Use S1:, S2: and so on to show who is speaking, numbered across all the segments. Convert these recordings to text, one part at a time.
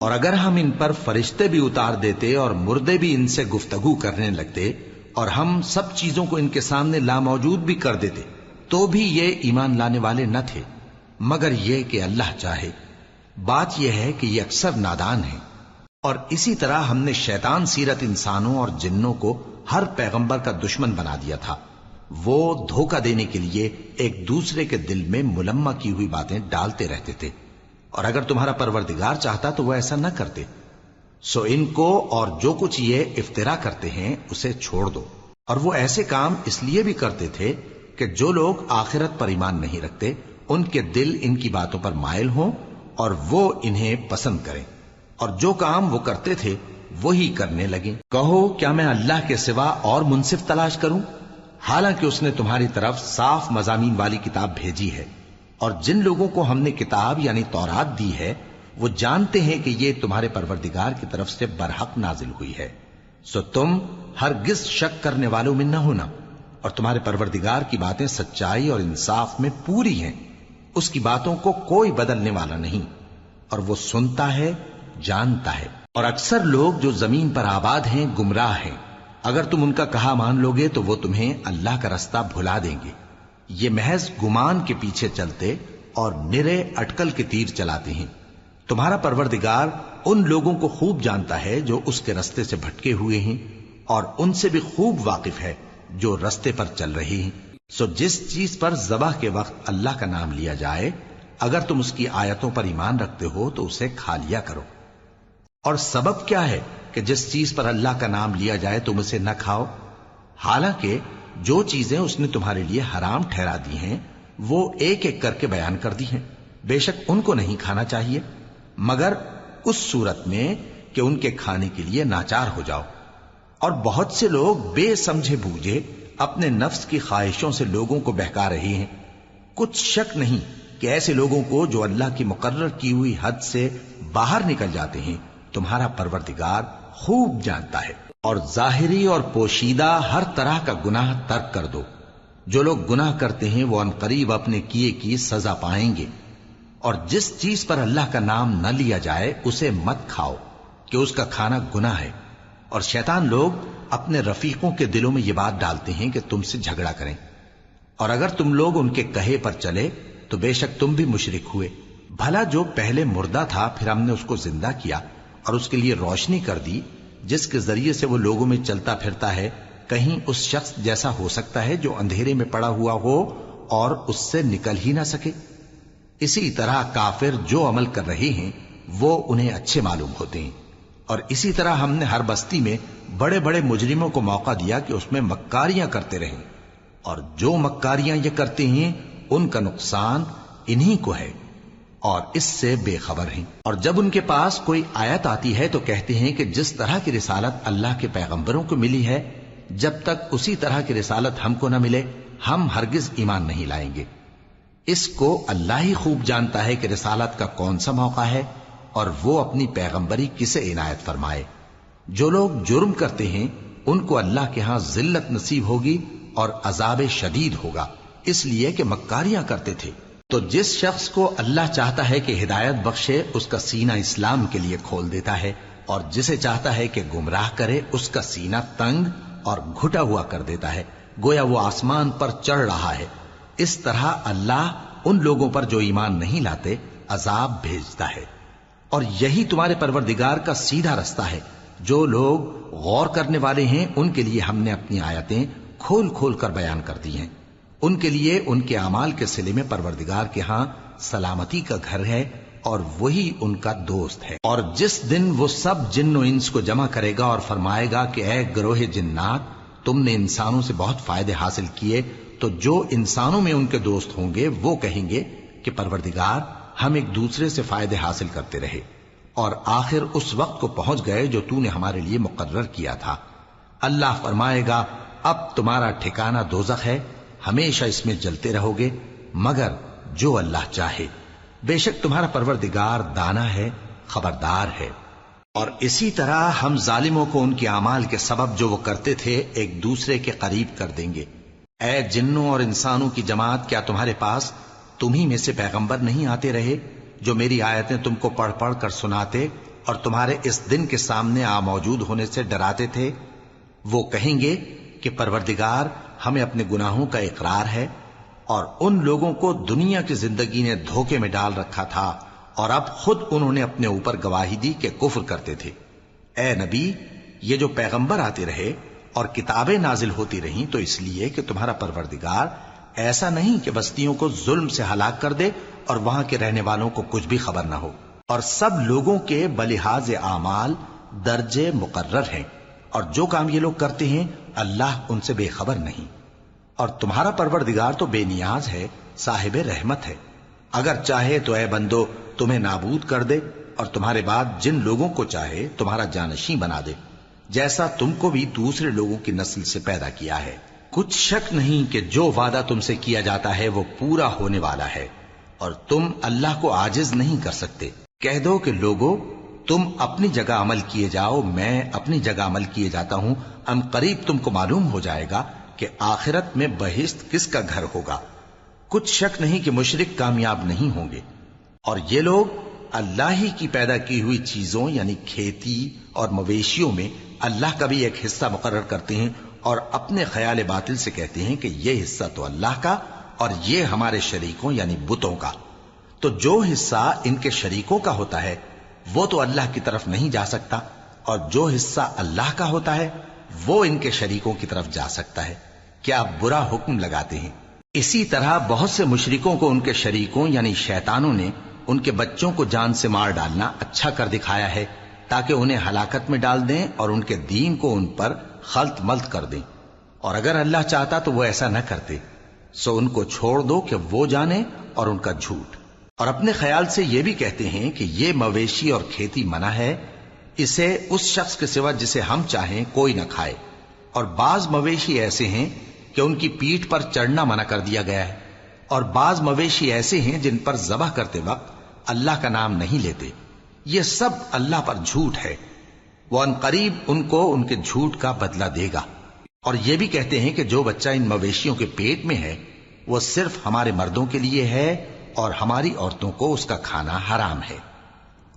S1: اور اگر ہم ان پر فرشتے بھی اتار دیتے اور مردے بھی ان سے گفتگو کرنے لگتے اور ہم سب چیزوں کو ان کے سامنے لاموجود بھی کر دیتے، تو بھی یہ ایمان لانے والے نہ تھے۔ مگر یہ کہ اللہ چاہے۔ بات یہ ہے کہ یہ اکثر نادان ہیں۔ اور اسی طرح ہم نے شیطان سیرت انسانوں اور جنوں کو ہر پیغمبر کا دشمن بنا دیا تھا۔ وہ دھوکہ دینے کے لیے ایک دوسرے کے دل میں ملما کی ہوئی باتیں ڈالتے رہتے تھے۔ اور اگر تمہارا پروردگار چاہتا تو وہ ایسا نہ کرتے۔ سو ان کو اور جو کچھ یہ افطرا کرتے ہیں، اسے چھوڑ دو۔ اور وہ ایسے کام اس لیے بھی کرتے تھے کہ جو لوگ آخرت پر ایمان نہیں رکھتے، ان کے دل ان کی باتوں پر مائل ہوں اور وہ انہیں پسند کریں۔ اور جو کام وہ کرتے تھے، وہی کرنے لگے کہو، کیا میں اللہ کے سوا اور منصف تلاش کروں؟ حالانکہ اس نے تمہاری طرف صاف مضامین والی کتاب بھیجی ہے۔ اور جن لوگوں کو ہم نے کتاب یعنی تورات دی ہے، وہ جانتے ہیں کہ یہ تمہارے پروردگار کی طرف سے برحق نازل ہوئی ہے۔ سو تم ہرگز شک کرنے والوں میں نہ ہونا۔ اور تمہارے پروردگار کی باتیں سچائی اور انصاف میں پوری ہیں۔ اس کی باتوں کو کوئی بدلنے والا نہیں۔ اور وہ سنتا ہے، جانتا ہے۔ اور اکثر لوگ جو زمین پر آباد ہیں، گمراہ ہیں۔ اگر تم ان کا کہا مان لوگے، تو وہ تمہیں اللہ کا رستہ بھلا دیں گے۔ یہ محض گمان کے پیچھے چلتے اور نرے اٹکل کے تیر چلاتے ہیں۔ تمہارا پروردگار ان لوگوں کو خوب جانتا ہے جو اس کے رستے سے بھٹکے ہوئے ہیں اور ان سے بھی خوب واقف ہے جو رستے پر چل رہی ہیں۔ سو جس چیز پر ذبح کے وقت اللہ کا نام لیا جائے، اگر تم اس کی آیتوں پر ایمان رکھتے ہو تو اسے کھا لیا کرو۔ اور سبب کیا ہے کہ جس چیز پر اللہ کا نام لیا جائے تم اسے نہ کھاؤ؟ حالانکہ جو چیزیں اس نے تمہارے لیے حرام ٹھہرا دی ہیں، وہ ایک ایک کر کے بیان کر دی ہیں۔ بے شک ان کو نہیں کھانا چاہیے۔ مگر اس صورت میں کہ ان کے کھانے کے لیے ناچار ہو جاؤ۔ اور بہت سے لوگ بے سمجھے بوجھے اپنے نفس کی خواہشوں سے لوگوں کو بہکا رہے ہیں۔ کچھ شک نہیں کہ ایسے لوگوں کو جو اللہ کی مقرر کی ہوئی حد سے باہر نکل جاتے ہیں۔ تمہارا پروردگار خوب جانتا ہے۔ اور ظاہری اور پوشیدہ ہر طرح کا گناہ ترک کر دو۔ جو لوگ گناہ کرتے ہیں، وہ انقریب اپنے کیے کی سزا پائیں گے۔ اور جس چیز پر اللہ کا نام نہ لیا جائے، اسے مت کھاؤ کہ اس کا کھانا گناہ ہے۔ اور شیطان لوگ اپنے رفیقوں کے دلوں میں یہ بات ڈالتے ہیں کہ تم سے جھگڑا کریں۔ اور اگر تم لوگ ان کے کہے پر چلے، تو بے شک تم بھی مشرک ہوئے۔ بھلا جو پہلے مردہ تھا، پھر ہم نے اس کو زندہ کیا اور اس کے لیے روشنی کر دی۔ جس کے ذریعے سے وہ لوگوں میں چلتا پھرتا ہے، کہیں اس شخص جیسا ہو سکتا ہے جو اندھیرے میں پڑا ہوا ہو اور اس سے نکل ہی نہ سکے۔ اسی طرح کافر جو عمل کر رہے ہیں، وہ انہیں اچھے معلوم ہوتے ہیں۔ اور اسی طرح ہم نے ہر بستی میں بڑے بڑے مجرموں کو موقع دیا کہ اس میں مکاریاں کرتے رہیں۔ اور جو مکاریاں یہ کرتے ہیں، ان کا نقصان انہی کو ہے۔ اور اس سے بے خبر ہیں۔ اور جب ان کے پاس کوئی آیت آتی ہے تو کہتے ہیں کہ جس طرح کی رسالت اللہ کے پیغمبروں کو ملی ہے، جب تک اسی طرح کی رسالت ہم کو نہ ملے، ہم ہرگز ایمان نہیں لائیں گے۔ اس کو اللہ ہی خوب جانتا ہے کہ رسالت کا کون سا موقع ہے اور وہ اپنی پیغمبری کسے عنایت فرمائے۔ جو لوگ جرم کرتے ہیں، ان کو اللہ کے ہاں ذلت نصیب ہوگی اور عذاب شدید ہوگا۔ اس لیے کہ مکاریاں کرتے تھے۔ تو جس شخص کو اللہ چاہتا ہے کہ ہدایت بخشے، اس کا سینہ اسلام کے لیے کھول دیتا ہے، اور جسے چاہتا ہے کہ گمراہ کرے، اس کا سینہ تنگ اور گھٹا ہوا کر دیتا ہے، گویا وہ آسمان پر چڑھ رہا ہے۔ اس طرح اللہ ان لوگوں پر جو ایمان نہیں لاتے، عذاب بھیجتا ہے۔ اور یہی تمہارے پروردگار کا سیدھا رستہ ہے۔ جو لوگ غور کرنے والے ہیں، ان کے لیے ہم نے اپنی آیتیں کھول کھول کر بیان کر دی ہیں۔ ان کے لیے ان کے اعمال کے سلے میں پروردگار کے ہاں سلامتی کا گھر ہے اور وہی ان کا دوست ہے۔ اور جس دن وہ سب جن و انس کو جمع کرے گا اور فرمائے گا کہ اے گروہ جنات، تم نے انسانوں سے بہت فائدے حاصل کیے، تو جو انسانوں میں ان کے دوست ہوں گے، وہ کہیں گے کہ پروردگار، ہم ایک دوسرے سے فائدے حاصل کرتے رہے اور آخر اس وقت کو پہنچ گئے جو تو نے ہمارے لیے مقرر کیا تھا۔ اللہ فرمائے گا، اب تمہارا ٹھکانہ دوزخ ہے ہمیشہ اس میں جلتے رہو گے، مگر جو اللہ چاہے۔ بے شک تمہارا پروردگار دانا ہے، خبردار ہے۔ اور اسی طرح ہم ظالموں کو ان کے اعمال کے سبب جو وہ کرتے تھے ایک دوسرے کے قریب کر دیں گے۔ اے جنوں اور انسانوں کی جماعت، کیا تمہارے پاس تمہیں میں سے پیغمبر نہیں آتے رہے جو میری آیتیں تم کو پڑھ پڑھ کر سناتے اور تمہارے اس دن کے سامنے آ موجود ہونے سے ڈراتے تھے؟ وہ کہیں گے کہ پروردگار ہمیں اپنے گناہوں کا اقرار ہے اور ان لوگوں کو دنیا کی زندگی نے دھوکے میں ڈال رکھا تھا اور اب خود انہوں نے اپنے اوپر گواہی دی کہ کفر کرتے تھے۔ اے نبی، یہ جو پیغمبر آتے رہے اور کتابیں نازل ہوتی رہیں تو اس لیے کہ تمہارا پروردگار ایسا نہیں کہ بستیوں کو ظلم سے ہلاک کر دے اور وہاں کے رہنے والوں کو کچھ بھی خبر نہ ہو۔ اور سب لوگوں کے بلحاظ اعمال درجے مقرر ہیں۔ اور جو کام یہ لوگ کرتے ہیں اللہ ان سے بے خبر نہیں۔ اور تمہارا پروردگار تو بے نیاز ہے، صاحب رحمت ہے۔ اگر چاہے تو اے بندو، تمہیں نابود کر دے، اور تمہارے بعد جن لوگوں کو چاہے، تمہارا جانشی بنا دے۔ جیسا تم کو بھی دوسرے لوگوں کی نسل سے پیدا کیا ہے۔ کچھ شک نہیں کہ جو وعدہ تم سے کیا جاتا ہے، وہ پورا ہونے والا ہے۔ اور تم اللہ کو آجز نہیں کر سکتے۔ کہہ دو کہ لوگو تم اپنی جگہ عمل کیے جاؤ، میں اپنی جگہ عمل کیے جاتا ہوں۔ ام قریب تم کو معلوم ہو جائے گا کہ آخرت میں بہشت کس کا گھر ہوگا۔ کچھ شک نہیں کہ مشرق کامیاب نہیں ہوں گے۔ اور یہ لوگ اللہ ہی کی پیدا کی ہوئی چیزوں یعنی کھیتی اور مویشیوں میں اللہ کا بھی ایک حصہ مقرر کرتے ہیں اور اپنے خیال باطل سے کہتے ہیں کہ یہ حصہ تو اللہ کا اور یہ ہمارے شریکوں یعنی بتوں کا۔ تو جو حصہ ان کے شریکوں کا ہوتا ہے وہ تو اللہ کی طرف نہیں جا سکتا اور جو حصہ اللہ کا ہوتا ہے، وہ ان کے شریکوں کی طرف جا سکتا ہے۔ کیا برا حکم لگاتے ہیں؟ اسی طرح بہت سے مشرکوں کو ان کے شریکوں یعنی شیطانوں نے ان کے بچوں کو جان سے مار ڈالنا اچھا کر دکھایا ہے، تاکہ انہیں ہلاکت میں ڈال دیں اور ان کے دین کو ان پر خلط ملت کر دیں۔ اور اگر اللہ چاہتا تو وہ ایسا نہ کرتے۔ سو ان کو چھوڑ دو کہ وہ جانے اور ان کا جھوٹ۔ اور اپنے خیال سے یہ بھی کہتے ہیں کہ یہ مویشی اور کھیتی منع ہے، اسے اس شخص کے سوا جسے ہم چاہیں کوئی نہ کھائے۔ اور بعض مویشی ایسے ہیں کہ ان کی پیٹھ پر چڑھنا منع کر دیا گیا ہے۔ اور بعض مویشی ایسے ہیں جن پر ذبح کرتے وقت اللہ کا نام نہیں لیتے۔ یہ سب اللہ پر جھوٹ ہے۔ وہ ان قریب ان کو ان کے جھوٹ کا بدلہ دے گا۔ اور یہ بھی کہتے ہیں کہ جو بچہ ان مویشیوں کے پیٹ میں ہے، وہ صرف ہمارے مردوں کے لیے ہے اور ہماری عورتوں کو اس کا کھانا حرام ہے۔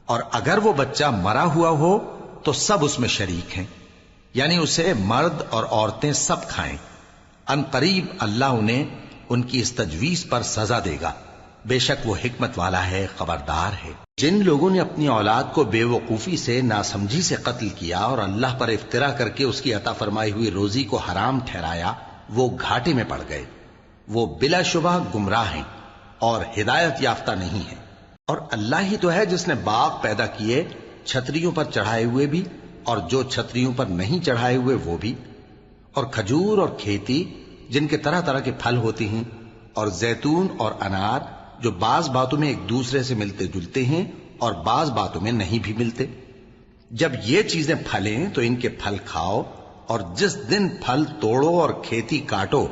S1: اور اگر وہ بچہ مرا ہوا ہو، تو سب اس میں شریک ہیں۔ یعنی اسے مرد اور عورتیں سب کھائیں۔ ان قریب اللہ انہیں ان کی اس تجویز پر سزا دے گا۔ بے شک وہ حکمت والا ہے، خبردار ہے۔ جن لوگوں نے اپنی اولاد کو بے وقوفی سے، ناسمجھی سے قتل کیا اور اللہ پر افطرا کر کے اس کی عطا فرمائی ہوئی روزی کو حرام ٹھہرایا، وہ گھاٹے میں پڑ گئے۔ وہ بلا شبہ گمراہ ہیں۔ اور ہدایت یافتہ نہیں ہے۔ اور اللہ ہی تو ہے جس نے باغ پیدا کیے، چھتریوں پر چڑھائے ہوئے بھی، اور جو چھتریوں پر نہیں چڑھائے ہوئے وہ بھی۔ اور کھجور اور کھیتی، جن کے طرح طرح کے پھل ہوتے ہیں، اور زیتون اور انار، جو بعض باتوں میں ایک دوسرے سے ملتے جلتے ہیں، اور بعض باتوں میں نہیں بھی ملتے۔ جب یہ چیزیں پھلیں تو ان کے پھل کھاؤ، اور جس دن پھل توڑو اور کھیتی کاٹو،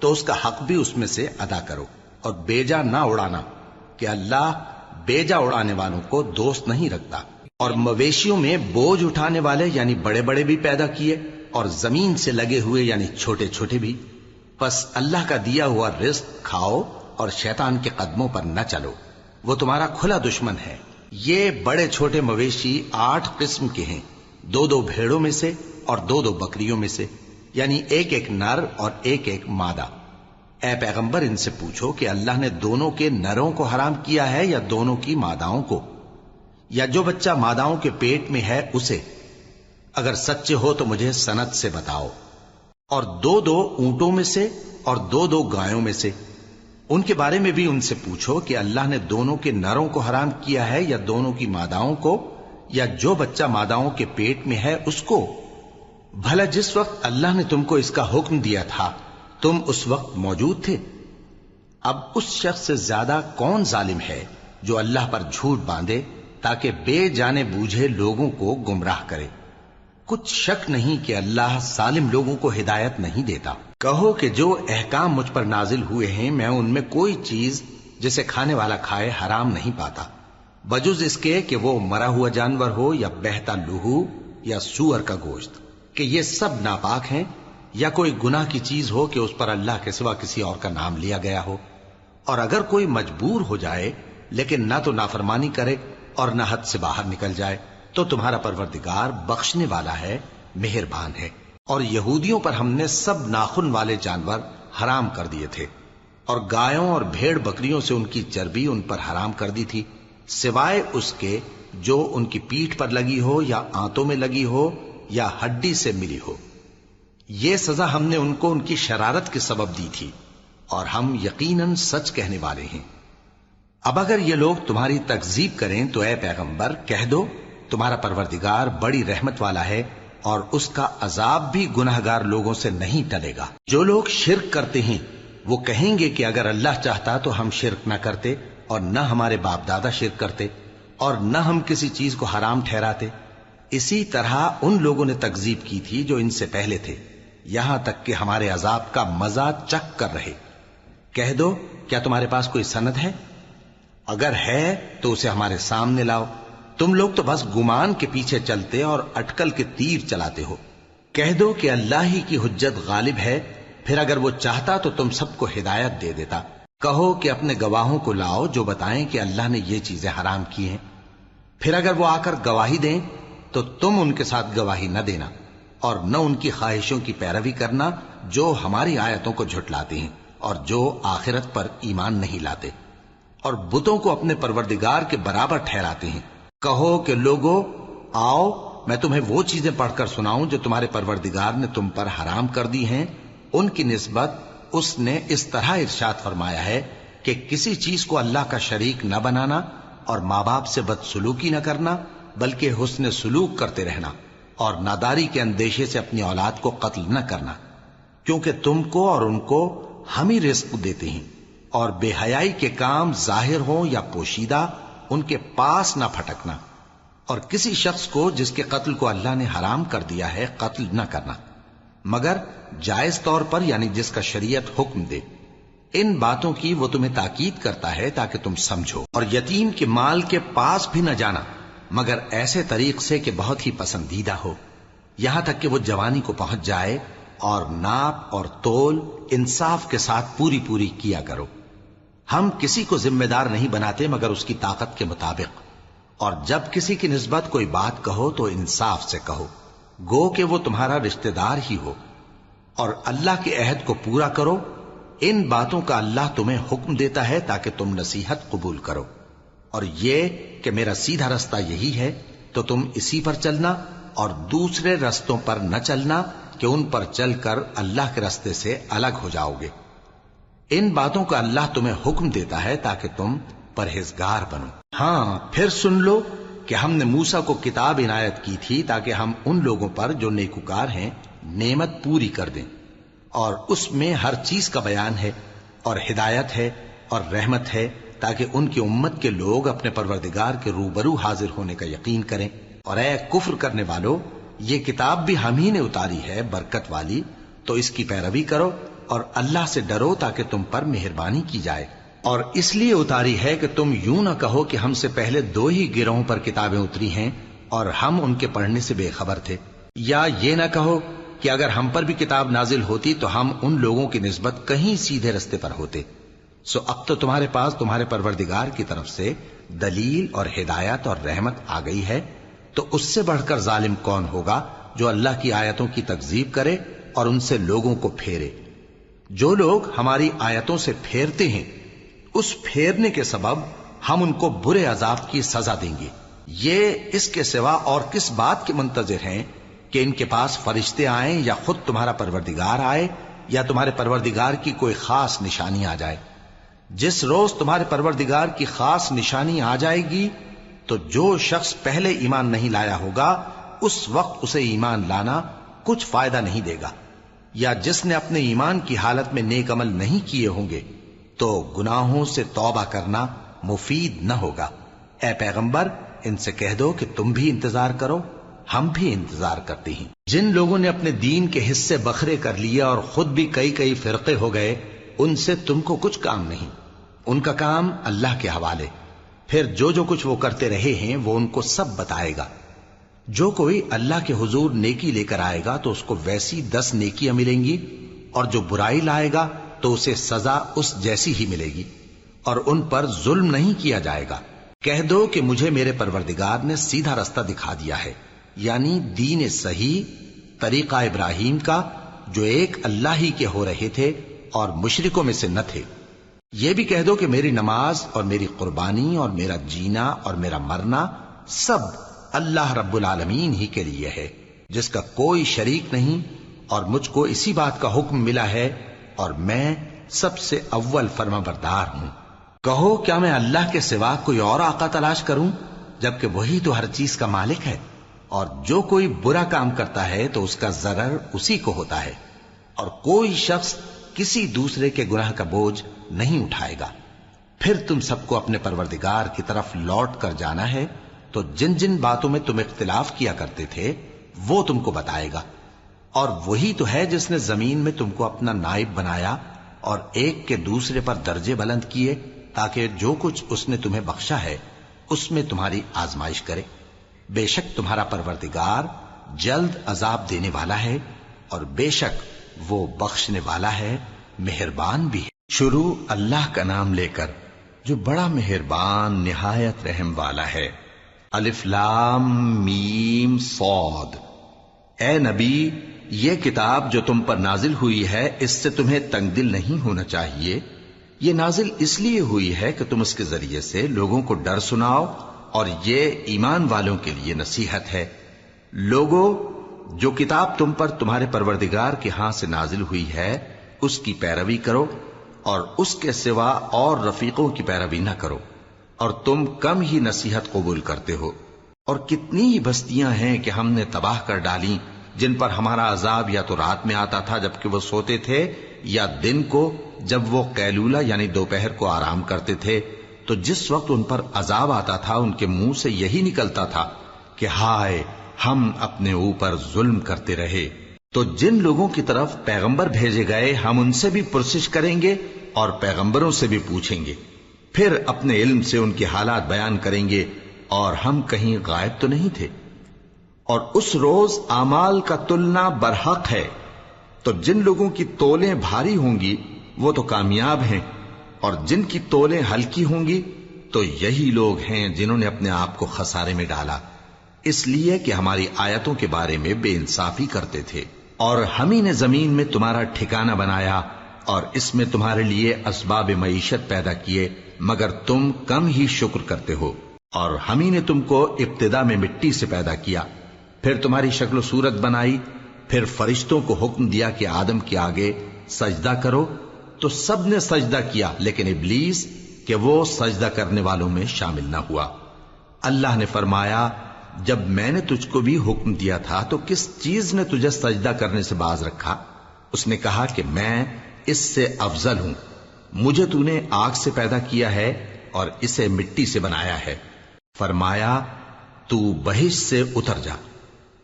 S1: تو اس کا حق بھی اس میں سے ادا کرو۔ اور بیجا نہ اڑانا کہ اللہ بیجا اڑانے والوں کو دوست نہیں رکھتا۔ اور مویشیوں میں بوجھ اٹھانے والے یعنی بڑے بڑے بھی پیدا کیے اور زمین سے لگے ہوئے یعنی چھوٹے چھوٹے بھی۔ بس اللہ کا دیا ہوا رزق کھاؤ اور شیطان کے قدموں پر نہ چلو۔ وہ تمہارا کھلا دشمن ہے۔ یہ بڑے چھوٹے مویشی آٹھ قسم کے ہیں۔ دو دو بھیڑوں میں سے اور دو دو بکریوں میں سے۔ یعنی ایک ایک نر اور ایک ایک مادہ۔ اے پیغمبر، ان سے پوچھو کہ اللہ نے دونوں کے نروں کو حرام کیا ہے یا دونوں کی ماداؤں کو؟ یا جو بچہ ماداؤں کے پیٹ میں ہے، اسے؟ اگر سچے ہو تو مجھے سنت سے بتاؤ۔ اور دو دو اونٹوں میں سے اور دو دو گایوں میں سے۔ ان کے بارے میں بھی ان سے پوچھو کہ اللہ نے دونوں کے نروں کو حرام کیا ہے یا دونوں کی ماداؤں کو؟ یا جو بچہ ماداؤں کے پیٹ میں ہے، اس کو؟ بھلا جس وقت اللہ نے تم کو اس کا حکم دیا تھا تم اس وقت موجود تھے۔ اب اس شخص سے زیادہ کون ظالم ہے جو اللہ پر جھوٹ باندھے تاکہ بے جانے بوجھے لوگوں کو گمراہ کرے۔ کچھ شک نہیں کہ اللہ ظالم لوگوں کو ہدایت نہیں دیتا۔ کہو کہ جو احکام مجھ پر نازل ہوئے ہیں، میں ان میں کوئی چیز جسے کھانے والا کھائے حرام نہیں پاتا۔ بجز اس کے کہ وہ مرا ہوا جانور ہو یا بہتا لوہو یا سور کا گوشت، کہ یہ سب ناپاک ہیں۔ یا کوئی گناہ کی چیز ہو کہ اس پر اللہ کے سوا کسی اور کا نام لیا گیا ہو۔ اور اگر کوئی مجبور ہو جائے، لیکن نہ تو نافرمانی کرے اور نہ حد سے باہر نکل جائے، تو تمہارا پروردگار بخشنے والا ہے، مہربان ہے۔ اور یہودیوں پر ہم نے سب ناخن والے جانور حرام کر دیے تھے، اور گایوں اور بھیڑ بکریوں سے ان کی چربی ان پر حرام کر دی تھی، سوائے اس کے جو ان کی پیٹھ پر لگی ہو یا آنتوں میں لگی ہو یا ہڈی سے ملی ہو۔ یہ سزا ہم نے ان کو ان کی شرارت کے سبب دی تھی اور ہم یقیناً سچ کہنے والے ہیں۔ اب اگر یہ لوگ تمہاری تکزیب کریں تو اے پیغمبر، کہہ دو، تمہارا پروردگار بڑی رحمت والا ہے اور اس کا عذاب بھی گناہ گار لوگوں سے نہیں ٹلے گا۔ جو لوگ شرک کرتے ہیں، وہ کہیں گے کہ اگر اللہ چاہتا تو ہم شرک نہ کرتے اور نہ ہمارے باپ دادا شرک کرتے اور نہ ہم کسی چیز کو حرام ٹھہراتے۔ اسی طرح ان لوگوں نے تکزیب کی تھی جو ان سے پہلے تھے۔ یہاں تک کہ ہمارے عذاب کا مزہ چک کر رہے۔ کہہ دو، کیا تمہارے پاس کوئی سند ہے؟ اگر ہے تو اسے ہمارے سامنے لاؤ۔ تم لوگ تو بس گمان کے پیچھے چلتے اور اٹکل کے تیر چلاتے ہو۔ کہہ دو کہ اللہ ہی کی حجت غالب ہے، پھر اگر وہ چاہتا تو تم سب کو ہدایت دے دیتا۔ کہو کہ اپنے گواہوں کو لاؤ جو بتائیں کہ اللہ نے یہ چیزیں حرام کی ہیں۔ پھر اگر وہ آ کر گواہی دیں تو تم ان کے ساتھ گواہی نہ دینا۔ اور نہ ان کی خواہشوں کی پیروی کرنا جو ہماری آیتوں کو جھٹلاتے ہیں اور جو آخرت پر ایمان نہیں لاتے اور بتوں کو اپنے پروردگار کے برابر ٹھہراتے ہیں۔ کہو کہ لوگو، آؤ، میں تمہیں وہ چیزیں پڑھ کر سناؤں جو تمہارے پروردگار نے تم پر حرام کر دی ہیں۔ ان کی نسبت اس نے اس طرح ارشاد فرمایا ہے کہ کسی چیز کو اللہ کا شریک نہ بنانا اور ماں باپ سے بد سلوکی نہ کرنا، بلکہ حسن سلوک کرتے رہنا۔ اور ناداری کے اندیشے سے اپنی اولاد کو قتل نہ کرنا، کیونکہ تم کو اور ان کو ہم ہی رزق دیتے ہیں۔ اور بے حیائی کے کام ظاہر ہوں یا پوشیدہ، ان کے پاس نہ پھٹکنا۔ اور کسی شخص کو جس کے قتل کو اللہ نے حرام کر دیا ہے، قتل نہ کرنا۔ مگر جائز طور پر یعنی جس کا شریعت حکم دے۔ ان باتوں کی وہ تمہیں تاکید کرتا ہے تاکہ تم سمجھو۔ اور یتیم کے مال کے پاس بھی نہ جانا۔ مگر ایسے طریق سے کہ بہت ہی پسندیدہ ہو۔ یہاں تک کہ وہ جوانی کو پہنچ جائے اور ناپ اور تول انصاف کے ساتھ پوری پوری کیا کرو۔ ہم کسی کو ذمہ دار نہیں بناتے مگر اس کی طاقت کے مطابق۔ اور جب کسی کی نسبت کوئی بات کہو تو انصاف سے کہو۔ گو کہ وہ تمہارا رشتہ دار ہی ہو۔ اور اللہ کے عہد کو پورا کرو۔ ان باتوں کا اللہ تمہیں حکم دیتا ہے تاکہ تم نصیحت قبول کرو۔ اور یہ کہ میرا سیدھا رستہ یہی ہے، تو تم اسی پر چلنا اور دوسرے رستوں پر نہ چلنا کہ ان پر چل کر اللہ کے رستے سے الگ ہو جاؤ گے ان باتوں کا اللہ تمہیں حکم دیتا ہے تاکہ تم پرہیزگار بنو۔ ہاں پھر سن لو کہ ہم نے موسا کو کتاب عنایت کی تھی تاکہ ہم ان لوگوں پر جو نیکوکار ہیں، نعمت پوری کر دیں۔ اور اس میں ہر چیز کا بیان ہے، اور ہدایت ہے، اور رحمت ہے تاکہ ان کی امت کے لوگ اپنے پروردگار کے روبرو حاضر ہونے کا یقین کریں۔ اور اے کفر کرنے والوں یہ کتاب بھی ہم ہی نے اتاری ہے، برکت والی۔ تو اس کی پیروی کرو اور اللہ سے ڈرو تاکہ تم پر مہربانی کی جائے۔ اور اس لیے اتاری ہے کہ تم یوں نہ کہو کہ ہم سے پہلے دو ہی گروہوں پر کتابیں اتری ہیں اور ہم ان کے پڑھنے سے بے خبر تھے۔ یا یہ نہ کہو کہ اگر ہم پر بھی کتاب نازل ہوتی تو ہم ان لوگوں کی نسبت کہیں سیدھے رستے پر ہوتے۔ سو اب تو تمہارے پاس تمہارے پروردگار کی طرف سے دلیل اور ہدایت اور رحمت آ گئی ہے، تو اس سے بڑھ کر ظالم کون ہوگا جو اللہ کی آیتوں کی تکزیب کرے اور ان سے لوگوں کو پھیرے؟ جو لوگ ہماری آیتوں سے پھیرتے ہیں، اس پھیرنے کے سبب ہم ان کو برے عذاب کی سزا دیں گے۔ یہ اس کے سوا اور کس بات کے منتظر ہیں کہ ان کے پاس فرشتے آئیں یا خود تمہارا پروردگار آئے یا تمہارے پروردگار کی کوئی خاص نشانی آ جائے؟ جس روز تمہارے پروردگار کی خاص نشانی آ جائے گی، تو جو شخص پہلے ایمان نہیں لایا ہوگا، اس وقت اسے ایمان لانا کچھ فائدہ نہیں دے گا۔ یا جس نے اپنے ایمان کی حالت میں نیک عمل نہیں کیے ہوں گے، تو گناہوں سے توبہ کرنا مفید نہ ہوگا۔ اے پیغمبر، ان سے کہہ دو کہ تم بھی انتظار کرو، ہم بھی انتظار کرتے ہیں۔ جن لوگوں نے اپنے دین کے حصے بکھرے کر لیا اور خود بھی کئی کئی فرقے ہو گئے، ان سے تم کو کچھ کام نہیں۔ ان کا کام اللہ کے حوالے۔ پھر جو جو کچھ وہ کرتے رہے ہیں، وہ ان کو سب بتائے گا۔ جو کوئی اللہ کے حضور نیکی لے کر آئے گا، تو اس کو ویسی دس نیکیاں ملیں گی، اور جو برائی لائے گا، تو اسے سزا اس جیسی ہی ملے گی۔ اور ان پر ظلم نہیں کیا جائے گا۔ کہہ دو کہ مجھے میرے پروردگار نے سیدھا رستہ دکھا دیا ہے یعنی دین صحیح، طریقہ ابراہیم کا، جو ایک اللہ ہی کے ہو رہے تھے اور مشرکوں میں سے نہ تھے۔ یہ بھی کہہ دو کہ میری نماز اور میری قربانی اور میرا جینا اور میرا مرنا سب اللہ رب العالمین ہی کے لیے ہے، جس کا کوئی شریک نہیں اور مجھ کو اسی بات کا حکم ملا ہے اور میں سب سے اول فرما بردار ہوں۔ کہو، کیا میں اللہ کے سوا کوئی اور آقا تلاش کروں، جبکہ وہی تو ہر چیز کا مالک ہے؟ اور جو کوئی برا کام کرتا ہے تو اس کا ضرر اسی کو ہوتا ہے۔ اور کوئی شخص کسی دوسرے کے گناہ کا بوجھ نہیں اٹھائے گا۔ پھر تم سب کو اپنے پروردگار کی طرف لوٹ کر جانا ہے۔ تو جن جن باتوں میں تم اختلاف کیا کرتے تھے، وہ تم کو بتائے گا۔ اور وہی تو ہے جس نے زمین میں تم کو اپنا نائب بنایا اور ایک کے دوسرے پر درجے بلند کیے تاکہ جو کچھ اس نے تمہیں بخشا ہے، اس میں تمہاری آزمائش کرے۔ بے شک تمہارا پروردگار جلد عذاب دینے والا ہے اور بے شک وہ بخشنے والا ہے، مہربان بھی ہے۔ شروع اللہ کا نام لے کر جو بڑا مہربان، نہایت رحم والا ہے۔ الف لام میم صاد۔ اے نبی، یہ کتاب جو تم پر نازل ہوئی ہے، اس سے تمہیں تنگ دل نہیں ہونا چاہیے۔ یہ نازل اس لیے ہوئی ہے کہ تم اس کے ذریعے سے لوگوں کو ڈر سناؤ، اور یہ ایمان والوں کے لیے نصیحت ہے۔ لوگوں جو کتاب تم پر تمہارے پروردگار کے ہاں سے نازل ہوئی ہے، اس کی پیروی کرو۔ اور اس کے سوا اور رفیقوں کی پیروی نہ کرو، اور تم کم ہی نصیحت قبول کرتے ہو۔ اور کتنی ہی بستیاں ہیں کہ ہم نے تباہ کر ڈالی، جن پر ہمارا عذاب یا تو رات میں آتا تھا جبکہ وہ سوتے تھے، یا دن کو جب وہ قیلولہ یعنی دوپہر کو آرام کرتے تھے، تو جس وقت ان پر عذاب آتا تھا، ان کے منہ سے یہی نکلتا تھا کہ ہائے، ہم اپنے اوپر ظلم کرتے رہے۔ تو جن لوگوں کی طرف پیغمبر بھیجے گئے، ہم ان سے بھی پرسش کریں گے اور پیغمبروں سے بھی پوچھیں گے۔ پھر اپنے علم سے ان کے حالات بیان کریں گے اور ہم کہیں غائب تو نہیں تھے۔ اور اس روز امال کا تلنا برحق ہے۔ تو جن لوگوں کی تولیں بھاری ہوں گی، وہ تو کامیاب ہیں۔ اور جن کی تولیں ہلکی ہوں گی، تو یہی لوگ ہیں جنہوں نے اپنے آپ کو خسارے میں ڈالا۔ اس لیے کہ ہماری آیتوں کے بارے میں بے انصافی کرتے تھے۔ اور ہم ہی نے زمین میں تمہارا ٹھکانہ بنایا اور اس میں تمہارے لیے اسباب معیشت پیدا کیے، مگر تم کم ہی شکر کرتے ہو۔ اور ہم ہی نے تم کو ابتدا میں مٹی سے پیدا کیا۔ پھر تمہاری شکل و صورت بنائی، پھر فرشتوں کو حکم دیا کہ آدم کے آگے سجدہ کرو۔ تو سب نے سجدہ کیا، لیکن ابلیس کہ وہ سجدہ کرنے والوں میں شامل نہ ہوا۔ اللہ نے فرمایا جب میں نے تجھ کو بھی حکم دیا تھا تو کس چیز نے تجھے سجدہ کرنے سے باز رکھا؟ اس نے کہا کہ میں اس سے افضل ہوں۔ مجھے تو نے آگ سے پیدا کیا ہے اور اسے مٹی سے بنایا ہے۔ فرمایا، تو بہش سے اتر جا۔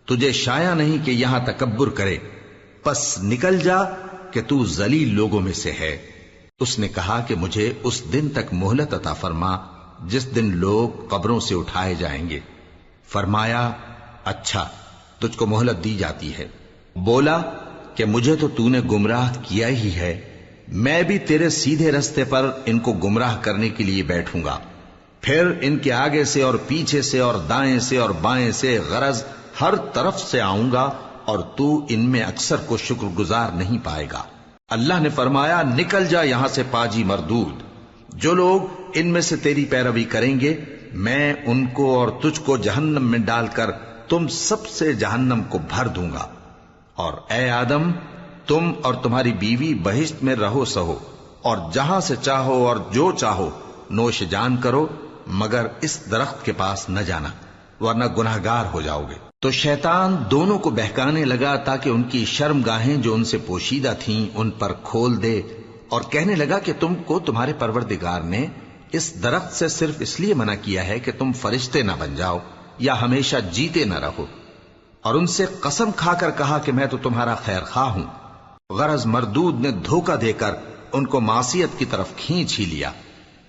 S1: تجھے شایا نہیں کہ یہاں تکبر کرے۔ پس نکل جا کہ تو زلیل لوگوں میں سے ہے۔ اس نے کہا کہ مجھے اس دن تک مہلت عطا فرما، جس دن لوگ قبروں سے اٹھائے جائیں گے۔ فرمایا اچھا تجھ کو مہلت دی جاتی ہے۔ بولا کہ مجھے تو تو نے گمراہ کیا ہی ہے۔ میں بھی تیرے سیدھے رستے پر ان کو گمراہ کرنے کے لیے بیٹھوں گا۔ پھر ان کے آگے سے اور پیچھے سے اور دائیں سے اور بائیں سے غرض ہر طرف سے آؤں گا اور تو ان میں اکثر کو شکر گزار نہیں پائے گا۔ اللہ نے فرمایا، نکل جا یہاں سے پاجی مردود۔ جو لوگ ان میں سے تیری پیروی کریں گے میں ان کو اور تجھ کو جہنم میں ڈال کر تم سب سے جہنم کو بھر دوں گا۔ اور اے آدم، تم اور تمہاری بیوی بہشت میں رہو سہو، اور جہاں سے چاہو اور جو چاہو نوش جان کرو، مگر اس درخت کے پاس نہ جانا، ورنہ گناہ گار ہو جاؤ گے۔ تو شیطان دونوں کو بہکانے لگا تاکہ ان کی شرم گاہیں جو ان سے پوشیدہ تھیں ان پر کھول دے، اور کہنے لگا کہ تم کو تمہارے پروردگار نے اس درخت سے صرف اس لیے منع کیا ہے کہ تم فرشتے نہ بن جاؤ یا ہمیشہ جیتے نہ رہو۔ اور ان سے قسم کھا کر کہا کہ میں تو تمہارا خیر خواہ ہوں۔ غرض مردود نے دھوکہ دے کر ان کو معصیت کی طرف کھینچ ہی لیا۔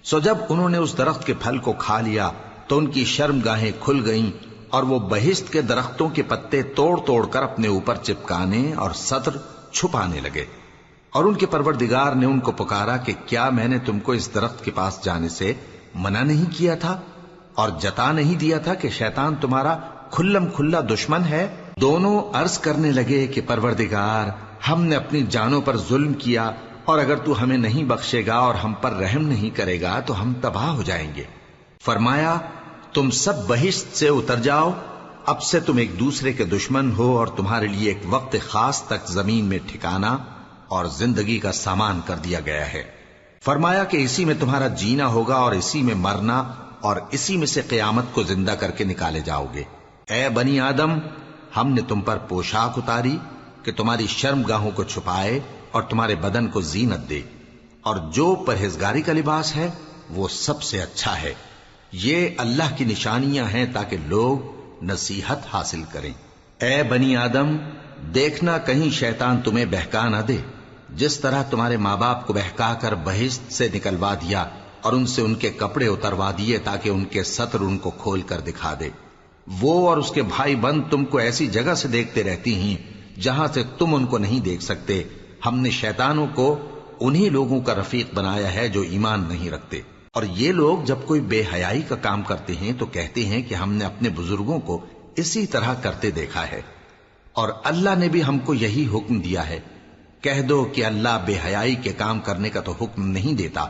S1: سو جب انہوں نے اس درخت کے پھل کو کھا لیا تو ان کی شرم گاہیں کھل گئیں اور وہ بہشت کے درختوں کے پتے توڑ توڑ کر اپنے اوپر چپکانے اور سطر چھپانے لگے۔ اور ان کے پروردگار نے ان کو پکارا کہ کیا میں نے تم کو اس درخت کے پاس جانے سے منع نہیں کیا تھا اور جتا نہیں دیا تھا کہ شیطان تمہارا کھلم کھلا دشمن ہے؟ دونوں عرض کرنے لگے کہ پروردگار، ہم نے اپنی جانوں پر ظلم کیا اور اگر تو ہمیں نہیں بخشے گا اور ہم پر رحم نہیں کرے گا تو ہم تباہ ہو جائیں گے۔ فرمایا، تم سب بہشت سے اتر جاؤ، اب سے تم ایک دوسرے کے دشمن ہو اور تمہارے لیے ایک وقت خاص تک زمین میں ٹھکانا اور زندگی کا سامان کر دیا گیا ہے۔ فرمایا کہ اسی میں تمہارا جینا ہوگا اور اسی میں مرنا اور اسی میں سے قیامت کو زندہ کر کے نکالے جاؤ گے۔ اے بنی آدم، ہم نے تم پر پوشاک اتاری کہ تمہاری شرم گاہوں کو چھپائے اور تمہارے بدن کو زینت دے۔ اور جو پرہیزگاری کا لباس ہے، وہ سب سے اچھا ہے۔ یہ اللہ کی نشانیاں ہیں تاکہ لوگ نصیحت حاصل کریں۔ اے بنی آدم، دیکھنا کہیں شیطان تمہیں بہکا نہ دے۔ جس طرح تمہارے ماں باپ کو بہکا کر بہشت سے نکلوا دیا اور ان سے ان کے کپڑے اتروا دیے تاکہ ان کے سطر ان کو کھول کر دکھا دے۔ وہ اور اس کے بھائی بند تم کو ایسی جگہ سے دیکھتے رہتی ہیں جہاں سے تم ان کو نہیں دیکھ سکتے۔ ہم نے شیطانوں کو انہی لوگوں کا رفیق بنایا ہے جو ایمان نہیں رکھتے۔ اور یہ لوگ جب کوئی بے حیائی کا کام کرتے ہیں تو کہتے ہیں کہ ہم نے اپنے بزرگوں کو اسی طرح کرتے دیکھا ہے۔ اور اللہ نے بھی ہم کو یہی حکم دیا ہے۔ کہہ دو کہ اللہ بے حیائی کے کام کرنے کا تو حکم نہیں دیتا۔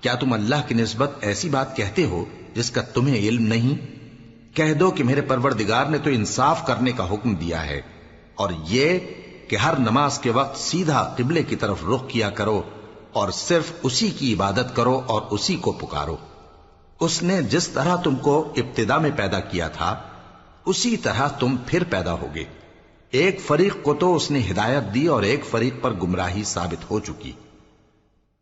S1: کیا تم اللہ کی نسبت ایسی بات کہتے ہو جس کا تمہیں علم نہیں؟ کہہ دو کہ میرے پروردگار نے تو انصاف کرنے کا حکم دیا ہے۔ اور یہ کہ ہر نماز کے وقت سیدھا قبلے کی طرف رخ کیا کرو اور صرف اسی کی عبادت کرو اور اسی کو پکارو۔ اس نے جس طرح تم کو ابتدا میں پیدا کیا تھا، اسی طرح تم پھر پیدا ہوگے۔ ایک فریق کو تو اس نے ہدایت دی اور ایک فریق پر گمراہی ثابت ہو چکی۔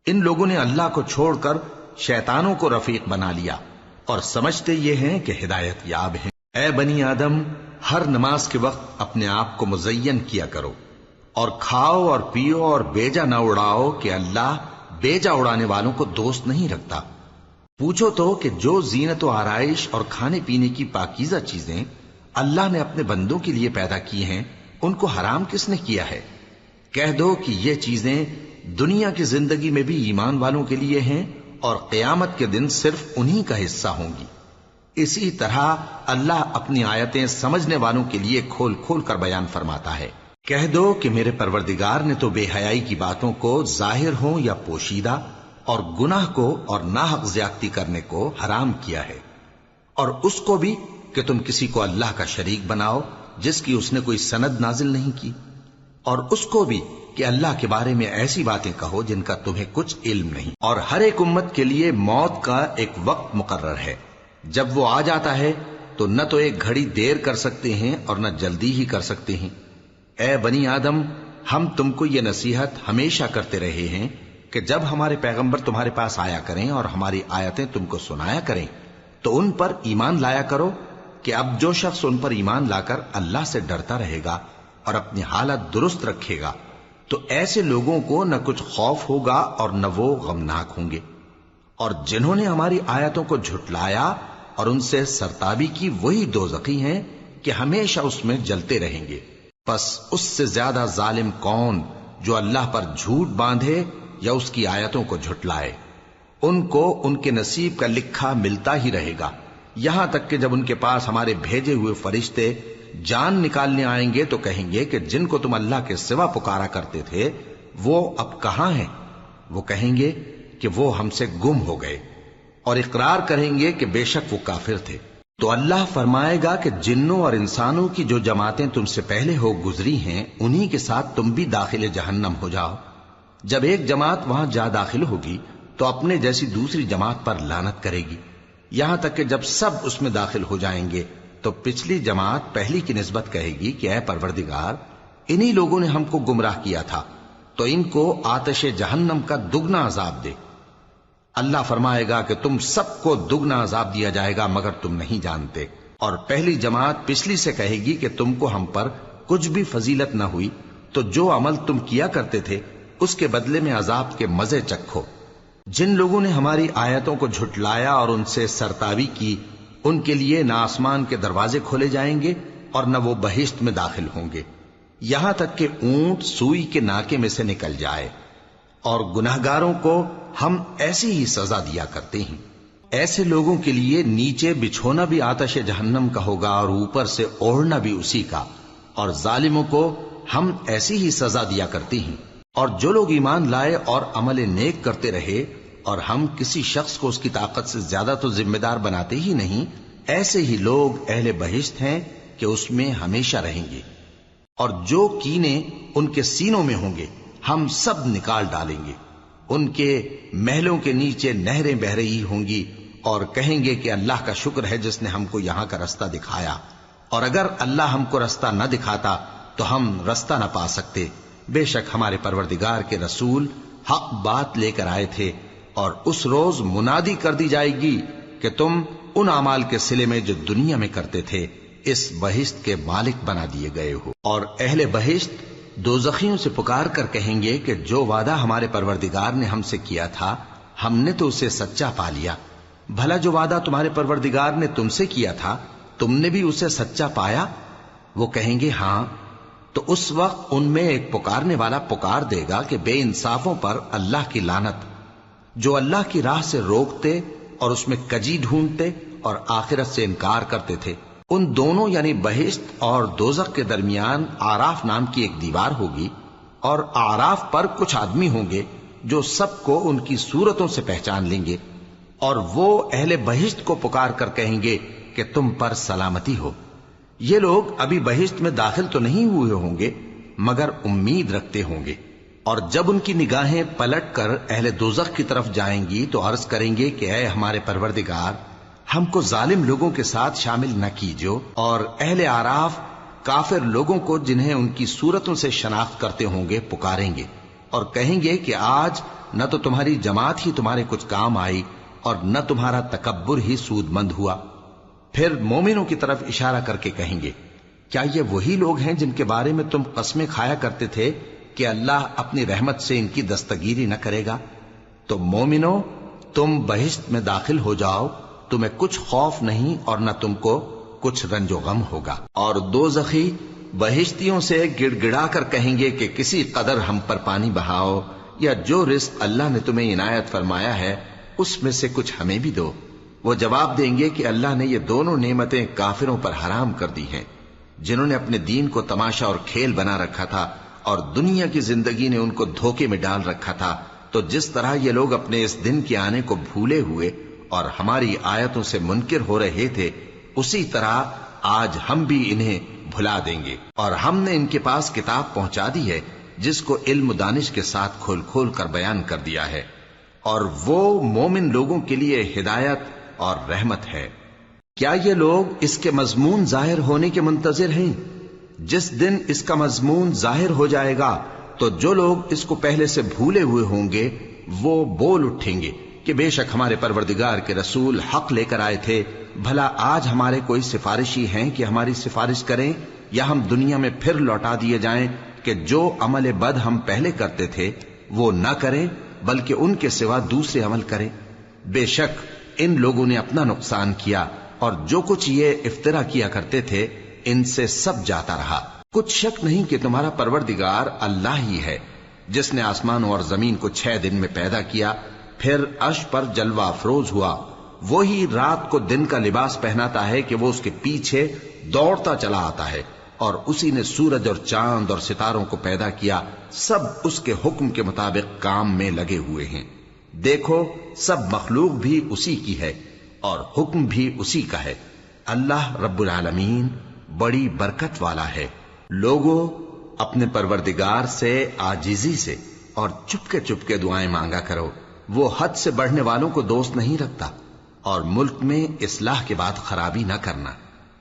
S1: ان لوگوں نے اللہ کو چھوڑ کر شیطانوں کو رفیق بنا لیا اور سمجھتے یہ ہیں کہ ہدایت یاب ہیں۔ اے بنی آدم، ہر نماز کے وقت اپنے آپ کو مزین کیا کرو اور کھاؤ اور پیو اور بیجا نہ اڑاؤ کہ اللہ بیجا اڑانے والوں کو دوست نہیں رکھتا۔ پوچھو تو کہ جو زینت و آرائش اور کھانے پینے کی پاکیزہ چیزیں اللہ نے اپنے بندوں کے لیے پیدا کی ہیں ان کو حرام کس نے کیا ہے؟ کہہ دو کہ یہ چیزیں دنیا کی زندگی میں بھی ایمان والوں کے لیے ہیں اور قیامت کے دن صرف انہی کا حصہ ہوں گی۔ اسی طرح اللہ اپنی آیتیں سمجھنے والوں کے لیے کھول کھول کر بیان فرماتا ہے۔ کہہ دو کہ میرے پروردگار نے تو بے حیائی کی باتوں کو ظاہر ہوں یا پوشیدہ اور گناہ کو اور ناحق زیادتی کرنے کو حرام کیا ہے۔ اور اس کو بھی کہ تم کسی کو اللہ کا شریک بناؤ جس کی اس نے کوئی سند نازل نہیں کی، اور اس کو بھی کہ اللہ کے بارے میں ایسی باتیں کہو جن کا تمہیں کچھ علم نہیں۔ اور ہر ایک امت کے لیے موت کا ایک وقت مقرر ہے۔ جب وہ آ جاتا ہے، تو نہ تو ایک گھڑی دیر کر سکتے ہیں اور نہ جلدی ہی کر سکتے ہیں۔ اے بنی آدم، ہم تم کو یہ نصیحت ہمیشہ کرتے رہے ہیں کہ جب ہمارے پیغمبر تمہارے پاس آیا کریں اور ہماری آیتیں تم کو سنایا کریں، تو ان پر ایمان لایا کرو کہ اب جو شخص ان پر ایمان لا کر اللہ سے ڈرتا رہے گا اور اپنی حالت درست رکھے گا، تو ایسے لوگوں کو نہ کچھ خوف ہوگا اور نہ وہ غمناک ہوں گے۔ اور جنہوں نے ہماری آیتوں کو جھٹلایا اور ان سے سرتابی کی وہی دو زخی ہیں کہ ہمیشہ اس میں جلتے رہیں گے۔ پس اس سے زیادہ ظالم کون جو اللہ پر جھوٹ باندھے یا اس کی آیتوں کو جھٹلائے؟ ان کو ان کے نصیب کا لکھا ملتا ہی رہے گا۔ یہاں تک کہ جب ان کے پاس ہمارے بھیجے ہوئے فرشتے جان نکالنے آئیں گے تو کہیں گے کہ جن کو تم اللہ کے سوا پکارا کرتے تھے، وہ اب کہاں ہیں؟ وہ کہیں گے کہ وہ ہم سے گم ہو گئے اور اقرار کریں گے کہ بے شک وہ کافر تھے۔ تو اللہ فرمائے گا کہ جنوں اور انسانوں کی جو جماعتیں تم سے پہلے ہو گزری ہیں، انہی کے ساتھ تم بھی داخل جہنم ہو جاؤ۔ جب ایک جماعت وہاں جا داخل ہوگی تو اپنے جیسی دوسری جماعت پر لانت کرے گی۔ یہاں تک کہ جب سب اس میں داخل ہو جائیں گے، تو پچھلی جماعت پہلی کی نسبت کہے گی کہ اے پروردگار، انہی لوگوں نے ہم کو گمراہ کیا تھا، تو ان کو آتش جہنم کا دگنا عذاب دے۔ اللہ فرمائے گا کہ تم سب کو دگنا عذاب دیا جائے گا، مگر تم نہیں جانتے۔ اور پہلی جماعت پچھلی سے کہے گی کہ تم کو ہم پر کچھ بھی فضیلت نہ ہوئی، تو جو عمل تم کیا کرتے تھے، اس کے بدلے میں عذاب کے مزے چکھو۔ جن لوگوں نے ہماری آیتوں کو جھٹلایا اور ان سے سرتاوی کی، ان کے لیے نہ آسمان کے دروازے کھولے جائیں گے اور نہ وہ بہشت میں داخل ہوں گے۔ یہاں تک کہ اونٹ سوئی کے ناکے میں سے نکل جائے۔ اور گناہگاروں کو ہم ایسی ہی سزا دیا کرتے ہیں۔ ایسے لوگوں کے لیے نیچے بچھونا بھی آتش جہنم کا ہوگا اور اوپر سے اوڑھنا بھی اسی کا۔ اور ظالموں کو ہم ایسی ہی سزا دیا کرتی ہیں۔ اور جو لوگ ایمان لائے اور عمل نیک کرتے رہے، اور ہم کسی شخص کو اس کی طاقت سے زیادہ تو ذمہ دار بناتے ہی نہیں، ایسے ہی لوگ اہل بہشت ہیں کہ اس میں ہمیشہ رہیں گے۔ اور جو کینے ان کے سینوں میں ہوں گے، ہم سب نکال ڈالیں گے۔ ان کے محلوں کے نیچے نہریں بہ رہی ہوں گی اور کہیں گے کہ اللہ کا شکر ہے جس نے ہم کو یہاں کا رستہ دکھایا۔ اور اگر اللہ ہم کو رستہ نہ دکھاتا، تو ہم رستہ نہ پا سکتے۔ بے شک ہمارے پروردگار کے رسول حق بات لے کر آئے تھے اور اس روز منادی کر دی جائے گی کہ تم ان اعمال کے سلے میں جو دنیا میں کرتے تھے، اس بہشت کے مالک بنا دیے گئے ہو۔ اور اہل بہشت دو زخیوں سے پکار کر کہیں گے کہ جو وعدہ ہمارے پروردگار نے ہم سے کیا تھا، ہم نے تو اسے سچا پا لیا۔ بھلا جو وعدہ تمہارے پروردگار نے تم سے کیا تھا، تم نے بھی اسے سچا پایا؟ وہ کہیں گے ہاں تو اس وقت ان میں ایک پکارنے والا پکار دے گا کہ بے انصافوں پر اللہ کی لانت جو اللہ کی راہ سے روکتے اور اس میں کجی ڈھونڈتے اور آخرت سے انکار کرتے تھے۔ ان دونوں یعنی بہشت اور دوزخ کے درمیان آراف نام کی ایک دیوار ہوگی اور آراف پر کچھ آدمی ہوں گے جو سب کو ان کی صورتوں سے پہچان لیں گے اور وہ اہل بہشت کو پکار کر کہیں گے کہ تم پر سلامتی ہو۔ یہ لوگ ابھی بہشت میں داخل تو نہیں ہوئے ہوں گے، مگر امید رکھتے ہوں گے۔ اور جب ان کی نگاہیں پلٹ کر اہل دوزخ کی طرف جائیں گی تو عرض کریں گے کہ اے ہمارے پروردگار، ہم کو ظالم لوگوں کے ساتھ شامل نہ کیجو اور اہل آراف کافر لوگوں کو جنہیں ان کی صورتوں سے شناخت کرتے ہوں گے پکاریں گے۔ اور کہیں گے کہ آج نہ تو تمہاری جماعت ہی تمہارے کچھ کام آئی اور نہ تمہارا تکبر ہی سود مند ہوا۔ پھر مومنوں کی طرف اشارہ کر کے کہیں گے، کیا یہ وہی لوگ ہیں جن کے بارے میں تم قسمیں کھایا کرتے تھے کہ اللہ اپنی رحمت سے ان کی دستگیری نہ کرے گا؟ تو مومنو تم بہشت میں داخل ہو جاؤ، تمہیں کچھ خوف نہیں اور نہ تم کو کچھ رنج و غم ہوگا۔ اور دو زخی بہشتیوں سے گڑ گڑا کر کہیں گے کہ کسی قدر ہم پر پانی بہاؤ یا جو رزق اللہ نے تمہیں عنایت فرمایا ہے، اس میں سے کچھ ہمیں بھی دو۔ وہ جواب دیں گے کہ اللہ نے یہ دونوں نعمتیں کافروں پر حرام کر دی ہیں، جنہوں نے اپنے دین کو تماشا اور کھیل بنا رکھا تھا اور دنیا کی زندگی نے ان کو دھوکے میں ڈال رکھا تھا۔ تو جس طرح یہ لوگ اپنے اس دن کے آنے کو بھولے ہوئے اور ہماری آیتوں سے منکر ہو رہے تھے، اسی طرح آج ہم بھی انہیں بھلا دیں گے۔ اور ہم نے ان کے پاس کتاب پہنچا دی ہے، جس کو علم دانش کے ساتھ کھول کھول کر بیان کر دیا ہے۔ اور وہ مومن لوگوں کے لیے ہدایت اور رحمت ہے۔ کیا یہ لوگ اس کے مضمون ظاہر ہونے کے منتظر ہیں؟ جس دن اس کا مضمون ظاہر ہو جائے گا، تو جو لوگ اس کو پہلے سے بھولے ہوئے ہوں گے، وہ بول اٹھیں گے کہ بے شک ہمارے پروردگار کے رسول حق لے کر آئے تھے۔ بھلا آج ہمارے کوئی سفارشی ہیں کہ ہماری سفارش کریں، یا ہم دنیا میں پھر لوٹا دیے جائیں کہ جو عمل بد ہم پہلے کرتے تھے، وہ نہ کریں، بلکہ ان کے سوا دوسرے عمل کریں۔ بے شک ان لوگوں نے اپنا نقصان کیا اور جو کچھ یہ افطرا کیا کرتے تھے، ان سے سب جاتا رہا۔ کچھ شک نہیں کہ تمہارا پروردگار اللہ ہی ہے، جس نے آسمانوں اور زمین کو چھ دن میں پیدا کیا، پھر اش پر جلوہ افروز ہوا۔ وہی رات کو دن کا لباس پہناتا ہے کہ وہ اس کے پیچھے دوڑتا چلا آتا ہے اور اسی نے سورج اور چاند اور ستاروں کو پیدا کیا۔ سب اس کے حکم کے مطابق کام میں لگے ہوئے ہیں۔ دیکھو، سب مخلوق بھی اسی کی ہے اور حکم بھی اسی کا ہے۔ اللہ رب العالمین بڑی برکت والا ہے۔ لوگوں، اپنے پروردگار سے آجیزی سے اور چپکے چپکے دعائیں مانگا کرو۔ وہ حد سے بڑھنے والوں کو دوست نہیں رکھتا اور ملک میں اصلاح کے بعد خرابی نہ کرنا۔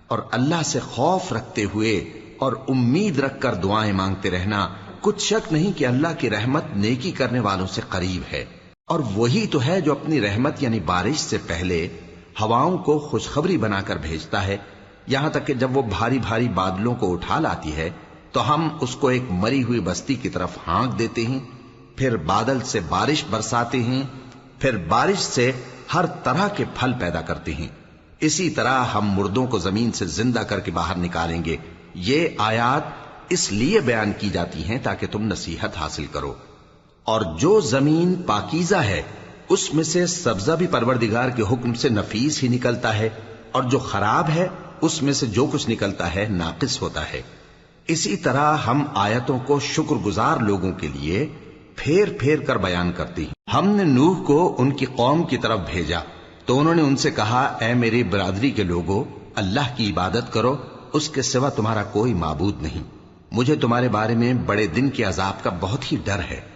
S1: اور اللہ سے خوف رکھتے ہوئے اور امید رکھ کر دعائیں مانگتے رہنا۔ کچھ شک نہیں کہ اللہ کی رحمت نیکی کرنے والوں سے قریب ہے۔ اور وہی تو ہے جو اپنی رحمت یعنی بارش سے پہلے ہواؤں کو خوشخبری بنا کر بھیجتا ہے۔ یہاں تک کہ جب وہ بھاری بھاری بادلوں کو اٹھا لاتی ہے تو ہم اس کو ایک مری ہوئی بستی کی طرف ہانک دیتے ہیں، پھر بادل سے بارش برساتے ہیں، پھر بارش سے ہر طرح کے پھل پیدا کرتے ہیں۔ اسی طرح ہم مردوں کو زمین سے زندہ کر کے باہر نکالیں گے۔ یہ آیات اس لیے بیان کی جاتی ہیں تاکہ تم نصیحت حاصل کرو۔ اور جو زمین پاکیزہ ہے، اس میں سے سبزہ بھی پروردگار کے حکم سے نفیس ہی نکلتا ہے، اور جو خراب ہے، اس میں سے جو کچھ نکلتا ہے، ناقص ہوتا ہے۔ اسی طرح ہم آیتوں کو شکر گزار لوگوں کے لیے پھیر پھیر کر بیان کرتی ہیں۔ ہم نے نوح کو ان کی قوم کی طرف بھیجا، تو انہوں نے ان سے کہا، اے میری برادری کے لوگوں اللہ کی عبادت کرو، اس کے سوا تمہارا کوئی معبود نہیں۔ مجھے تمہارے بارے میں بڑے دن کے عذاب کا بہت ہی ڈر ہے۔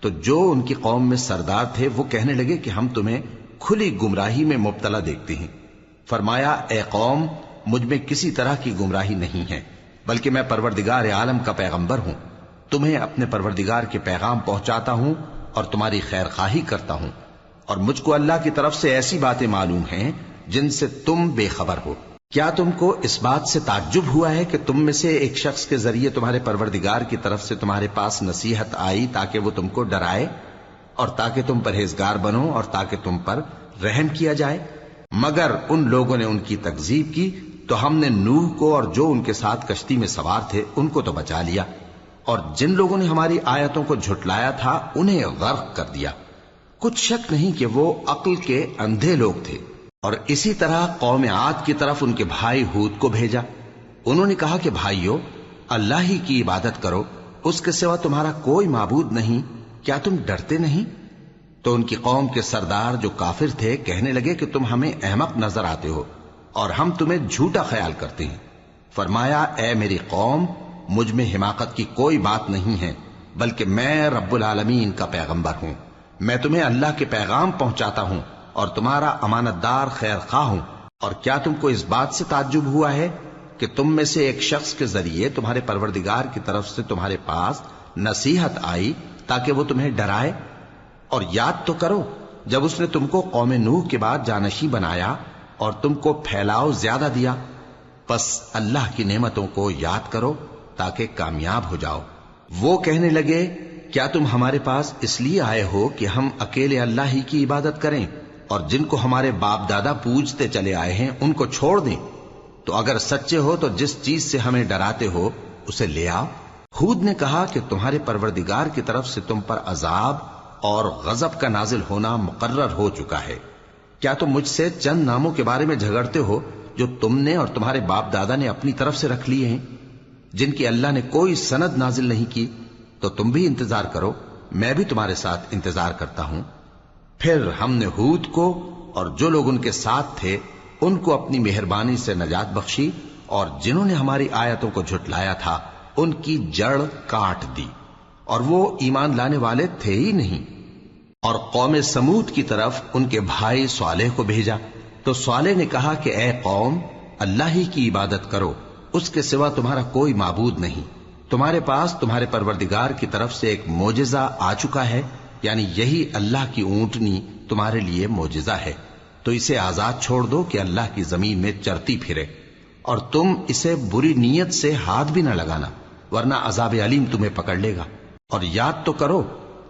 S1: تو جو ان کی قوم میں سردار تھے وہ کہنے لگے کہ ہم تمہیں کھلی گمراہی میں مبتلا دیکھتے ہیں۔ فرمایا، اے قوم، مجھ میں کسی طرح کی گمراہی نہیں ہے، بلکہ میں پروردگار عالم کا پیغمبر ہوں۔ تمہیں اپنے پروردگار کے پیغام پہنچاتا ہوں اور تمہاری خیر خواہی کرتا ہوں۔ اور مجھ کو اللہ کی طرف سے ایسی باتیں معلوم ہیں جن سے تم بے خبر ہو۔ کیا تم کو اس بات سے تعجب ہوا ہے کہ تم میں سے ایک شخص کے ذریعے تمہارے پروردگار کی طرف سے تمہارے پاس نصیحت آئی تاکہ وہ تم کو ڈرائے اور تاکہ تم پرہیزگار بنو اور تاکہ تم پر رحم کیا جائے؟ مگر ان لوگوں نے ان کی تکزیب کی تو ہم نے نوح کو اور جو ان کے ساتھ کشتی میں سوار تھے ان کو تو بچا لیا اور جن لوگوں نے ہماری آیتوں کو جھٹلایا تھا انہیں غرق کر دیا۔ کچھ شک نہیں کہ وہ عقل کے اندھے لوگ تھے۔ اور اسی طرح قوم عاد کی طرف ان کے بھائی ہود کو بھیجا۔ انہوں نے کہا کہ بھائیو، اللہ ہی کی عبادت کرو، اس کے سوا تمہارا کوئی معبود نہیں، کیا تم ڈرتے نہیں؟ تو ان کی قوم کے سردار جو کافر تھے کہنے لگے کہ تم ہمیں احمق نظر آتے ہو اور ہم تمہیں جھوٹا خیال کرتے ہیں۔ فرمایا، اے میری قوم، مجھ میں حماقت کی کوئی بات نہیں ہے، بلکہ میں رب العالمین کا پیغمبر ہوں۔ میں تمہیں اللہ کے پیغام پہنچاتا ہوں۔ اور تمہارا امانت دار خیر خواہ ہوں۔ اور کیا تم کو اس بات سے تعجب ہوا ہے کہ تم میں سے ایک شخص کے ذریعے تمہارے پروردگار کی طرف سے تمہارے پاس نصیحت آئی تاکہ وہ تمہیں ڈرائے؟ اور یاد تو کرو، جب اس نے تم کو قوم نوح کے بعد جانشی بنایا اور تم کو پھیلاؤ زیادہ دیا، پس اللہ کی نعمتوں کو یاد کرو تاکہ کامیاب ہو جاؤ۔ وہ کہنے لگے، کیا تم ہمارے پاس اس لیے آئے ہو کہ ہم اکیلے اللہ ہی کی عبادت کریں؟ اور جن کو ہمارے باپ دادا پوجتے چلے آئے ہیں، ان کو چھوڑ دیں۔ تو اگر سچے ہو تو جس چیز سے ہمیں ڈراتے ہو، اسے لے آؤ۔ خود نے کہا کہ تمہارے پروردگار کی طرف سے تم پر عذاب اور غضب کا نازل ہونا مقرر ہو چکا ہے۔ کیا تم مجھ سے چند ناموں کے بارے میں جھگڑتے ہو جو تم نے اور تمہارے باپ دادا نے اپنی طرف سے رکھ لیے ہیں؟ جن کی اللہ نے کوئی سند نازل نہیں کی، تو تم بھی انتظار کرو، میں بھی تمہارے ساتھ انتظار کرتا ہوں۔ پھر ہم نے ہود کو اور جو لوگ ان کے ساتھ تھے، ان کو اپنی مہربانی سے نجات بخشی اور جنہوں نے ہماری آیتوں کو جھٹلایا تھا، ان کی جڑ کاٹ دی۔ اور وہ ایمان لانے والے تھے ہی نہیں۔ اور قوم سمود کی طرف ان کے بھائی صالح کو بھیجا۔ تو صالح نے کہا کہ اے قوم، اللہ ہی کی عبادت کرو، اس کے سوا تمہارا کوئی معبود نہیں۔ تمہارے پاس تمہارے پروردگار کی طرف سے ایک موجزہ آ چکا ہے۔ یعنی یہی اللہ کی اونٹنی تمہارے لیے موجزہ ہے۔ تو اسے آزاد چھوڑ دو کہ اللہ کی زمین میں چرتی پھرے۔ اور تم اسے بری نیت سے ہاتھ بھی نہ لگانا، ورنہ عذاب علیم تمہیں پکڑ لے گا۔ اور یاد تو کرو،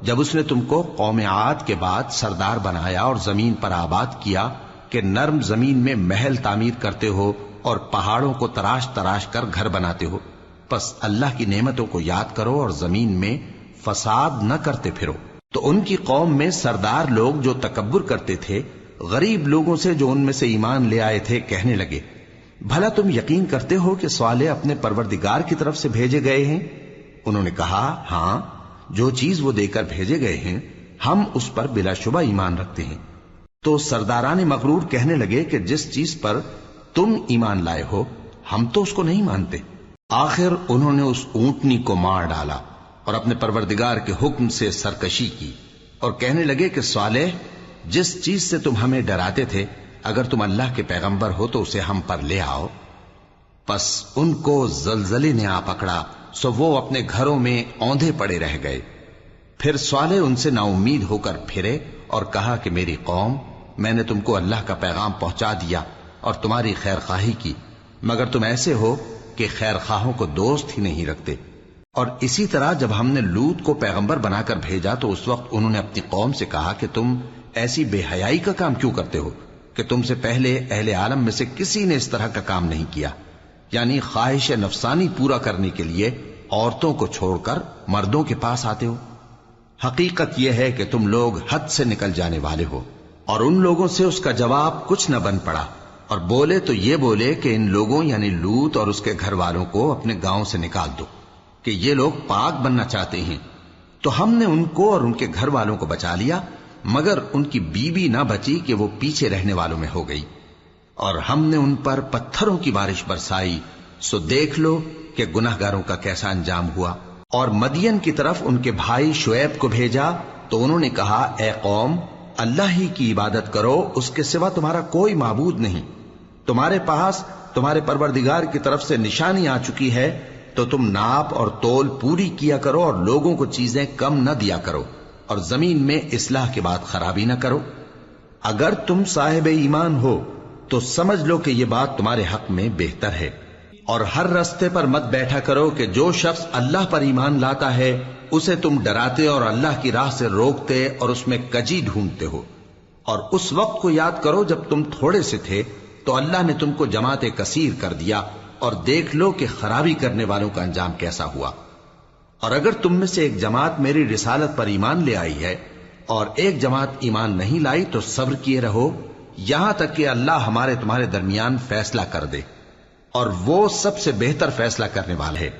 S1: جب اس نے تم کو قوم عاد کے بعد سردار بنایا اور زمین پر آباد کیا کہ نرم زمین میں محل تعمیر کرتے ہو اور پہاڑوں کو تراش تراش کر گھر بناتے ہو۔ پس اللہ کی نعمتوں کو یاد کرو اور زمین میں فساد نہ کرتے پھرو۔ تو ان کی قوم میں سردار لوگ جو تکبر کرتے تھے، غریب لوگوں سے جو ان میں سے ایمان لے آئے تھے، کہنے لگے، بھلا تم یقین کرتے ہو کہ سوالے اپنے پروردگار کی طرف سے بھیجے گئے ہیں؟ انہوں نے کہا ہاں جو چیز وہ دے کر بھیجے گئے ہیں، ہم اس پر بلا شبہ ایمان رکھتے ہیں۔ تو سرداران مغرور کہنے لگے کہ جس چیز پر تم ایمان لائے ہو، ہم تو اس کو نہیں مانتے۔ آخر انہوں نے اس اونٹنی کو مار ڈالا۔ اور اپنے پروردگار کے حکم سے سرکشی کی اور کہنے لگے کہ صالح، جس چیز سے تم ہمیں ڈراتے تھے، اگر تم اللہ کے پیغمبر ہو تو اسے ہم پر لے آؤ۔ پس ان کو زلزلے نے آ پکڑا، سو وہ اپنے گھروں میں اوندے پڑے رہ گئے۔ پھر سوالے ان سے نا امید ہو کر پھرے اور کہا کہ میری قوم، میں نے تم کو اللہ کا پیغام پہنچا دیا اور تمہاری خیر خواہی کی، مگر تم ایسے ہو کہ خیر خواہوں کو دوست ہی نہیں رکھتے۔ اور اسی طرح جب ہم نے لوت کو پیغمبر بنا کر بھیجا تو اس وقت انہوں نے اپنی قوم سے کہا کہ تم ایسی بے حیائی کا کام کیوں کرتے ہو کہ تم سے پہلے اہل عالم میں سے کسی نے اس طرح کا کام نہیں کیا؟ یعنی خواہش نفسانی پورا کرنے کے لیے عورتوں کو چھوڑ کر مردوں کے پاس آتے ہو۔ حقیقت یہ ہے کہ تم لوگ حد سے نکل جانے والے ہو اور ان لوگوں سے اس کا جواب کچھ نہ بن پڑا۔ اور بولے تو یہ بولے کہ ان لوگوں یعنی لوت اور اس کے گھر والوں کو اپنے گاؤں سے نکال دو۔ کہ یہ لوگ پاک بننا چاہتے ہیں۔ تو ہم نے ان کو اور ان کے گھر والوں کو بچا لیا، مگر ان کی بیوی نہ بچی کہ وہ پیچھے رہنے والوں میں ہو گئی۔ اور ہم نے ان پر پتھروں کی بارش برسائی، سو دیکھ لو کہ گناہ گاروں کا کیسا انجام ہوا۔ اور مدین کی طرف ان کے بھائی شعیب کو بھیجا، تو انہوں نے کہا، اے قوم، اللہ ہی کی عبادت کرو، اس کے سوا تمہارا کوئی معبود نہیں۔ تمہارے پاس، تمہارے پروردگار کی طرف سے نشانی آ چکی ہے تو تم ناپ اور تول پوری کیا کرو اور لوگوں کو چیزیں کم نہ دیا کرو اور زمین میں اصلاح کے بعد خرابی نہ کرو۔ اگر تم صاحب ایمان ہو، تو سمجھ لو کہ یہ بات تمہارے حق میں بہتر ہے۔ اور ہر رستے پر مت بیٹھا کرو کہ جو شخص اللہ پر ایمان لاتا ہے، اسے تم ڈراتے اور اللہ کی راہ سے روکتے اور اس میں کجی ڈھونڈتے ہو۔ اور اس وقت کو یاد کرو جب تم تھوڑے سے تھے، تو اللہ نے تم کو جماعت کثیر کر دیا۔ اور دیکھ لو کہ خرابی کرنے والوں کا انجام کیسا ہوا۔ اور اگر تم میں سے ایک جماعت میری رسالت پر ایمان لے آئی ہے اور ایک جماعت ایمان نہیں لائی تو صبر کیے رہو۔ یہاں تک کہ اللہ ہمارے تمہارے درمیان فیصلہ کر دے اور وہ سب سے بہتر فیصلہ کرنے والا ہے